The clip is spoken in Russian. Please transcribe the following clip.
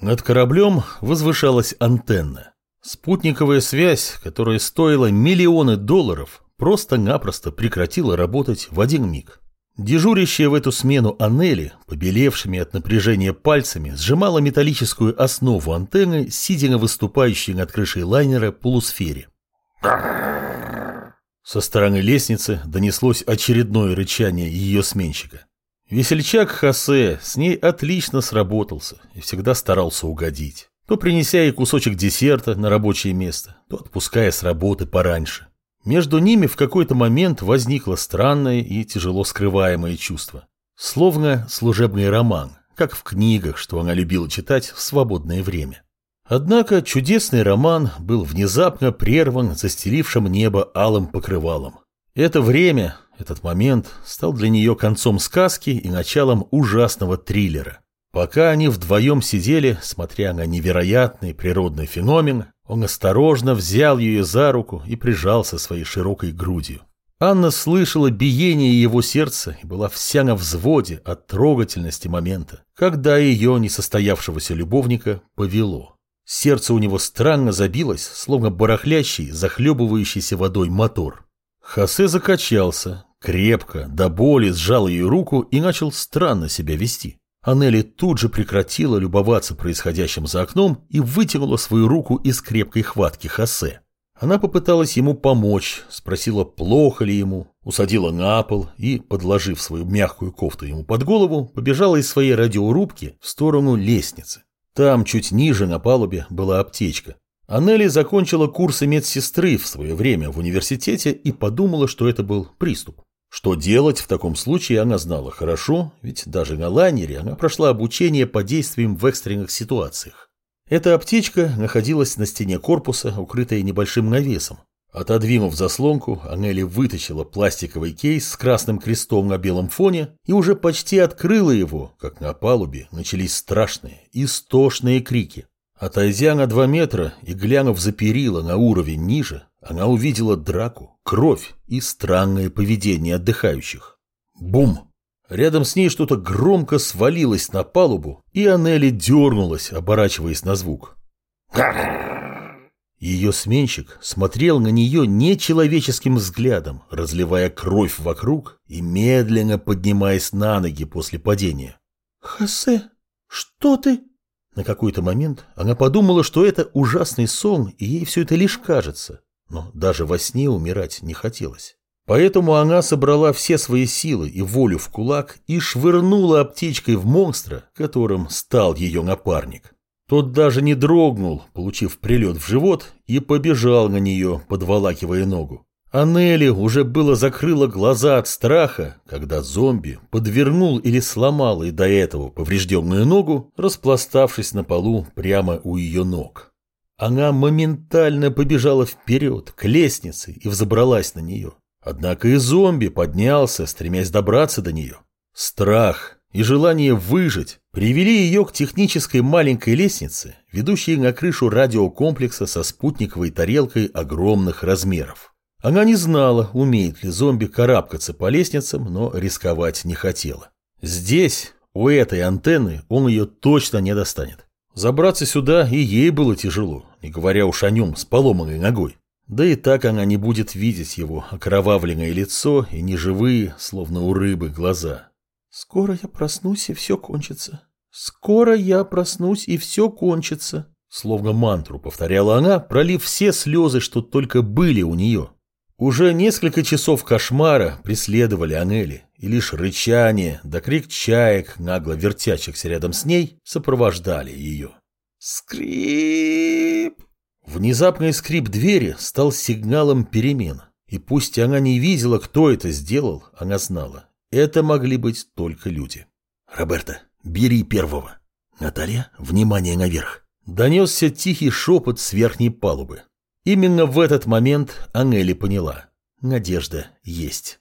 Над кораблем возвышалась антенна. Спутниковая связь, которая стоила миллионы долларов, просто-напросто прекратила работать в один миг. Дежурящая в эту смену Анели, побелевшими от напряжения пальцами, сжимала металлическую основу антенны, сидя на выступающей над крышей лайнера полусфере. Со стороны лестницы донеслось очередное рычание ее сменщика. Весельчак Хосе с ней отлично сработался и всегда старался угодить. То принеся ей кусочек десерта на рабочее место, то отпуская с работы пораньше. Между ними в какой-то момент возникло странное и тяжело скрываемое чувство. Словно служебный роман, как в книгах, что она любила читать в свободное время. Однако чудесный роман был внезапно прерван застелившим небо алым покрывалом. Это время, этот момент стал для нее концом сказки и началом ужасного триллера. Пока они вдвоем сидели, смотря на невероятный природный феномен, он осторожно взял ее за руку и прижался своей широкой грудью. Анна слышала биение его сердца и была вся на взводе от трогательности момента, когда ее несостоявшегося любовника повело. Сердце у него странно забилось, словно барахлящий, захлебывающийся водой мотор. Хосе закачался, Крепко, до боли сжал ее руку и начал странно себя вести. Анели тут же прекратила любоваться происходящим за окном и вытянула свою руку из крепкой хватки Хосе. Она попыталась ему помочь, спросила, плохо ли ему, усадила на пол и, подложив свою мягкую кофту ему под голову, побежала из своей радиорубки в сторону лестницы. Там, чуть ниже на палубе, была аптечка. Анели закончила курсы медсестры в свое время в университете и подумала, что это был приступ. Что делать в таком случае она знала хорошо, ведь даже на лайнере она прошла обучение по действиям в экстренных ситуациях. Эта аптечка находилась на стене корпуса, укрытая небольшим навесом. Отодвинув заслонку, Анели вытащила пластиковый кейс с красным крестом на белом фоне и уже почти открыла его, как на палубе начались страшные, истошные крики. Отойдя на два метра и глянув за перила на уровень ниже, она увидела драку, кровь и странное поведение отдыхающих. Бум! Рядом с ней что-то громко свалилось на палубу, и Анели дернулась, оборачиваясь на звук. Ее сменщик смотрел на нее нечеловеческим взглядом, разливая кровь вокруг и медленно поднимаясь на ноги после падения. «Хосе, что ты?» На какой-то момент она подумала, что это ужасный сон, и ей все это лишь кажется но даже во сне умирать не хотелось. Поэтому она собрала все свои силы и волю в кулак и швырнула аптечкой в монстра, которым стал ее напарник. Тот даже не дрогнул, получив прилет в живот, и побежал на нее, подволакивая ногу. Анели уже было закрыла глаза от страха, когда зомби подвернул или сломал и до этого поврежденную ногу, распластавшись на полу прямо у ее ног. Она моментально побежала вперед, к лестнице, и взобралась на нее. Однако и зомби поднялся, стремясь добраться до нее. Страх и желание выжить привели ее к технической маленькой лестнице, ведущей на крышу радиокомплекса со спутниковой тарелкой огромных размеров. Она не знала, умеет ли зомби карабкаться по лестницам, но рисковать не хотела. Здесь, у этой антенны, он ее точно не достанет. Забраться сюда и ей было тяжело, не говоря уж о нем с поломанной ногой. Да и так она не будет видеть его окровавленное лицо и неживые, словно у рыбы, глаза. «Скоро я проснусь, и все кончится. Скоро я проснусь, и все кончится», словно мантру повторяла она, пролив все слезы, что только были у нее. Уже несколько часов кошмара преследовали Анели, и лишь рычание да крик чаек, нагло вертящихся рядом с ней, сопровождали ее. Скрип! Внезапный скрип двери стал сигналом перемен, и пусть она не видела, кто это сделал, она знала. Это могли быть только люди. «Роберта, бери первого!» «Наталья, внимание наверх!» Донесся тихий шепот с верхней палубы. Именно в этот момент Анели поняла. Надежда есть.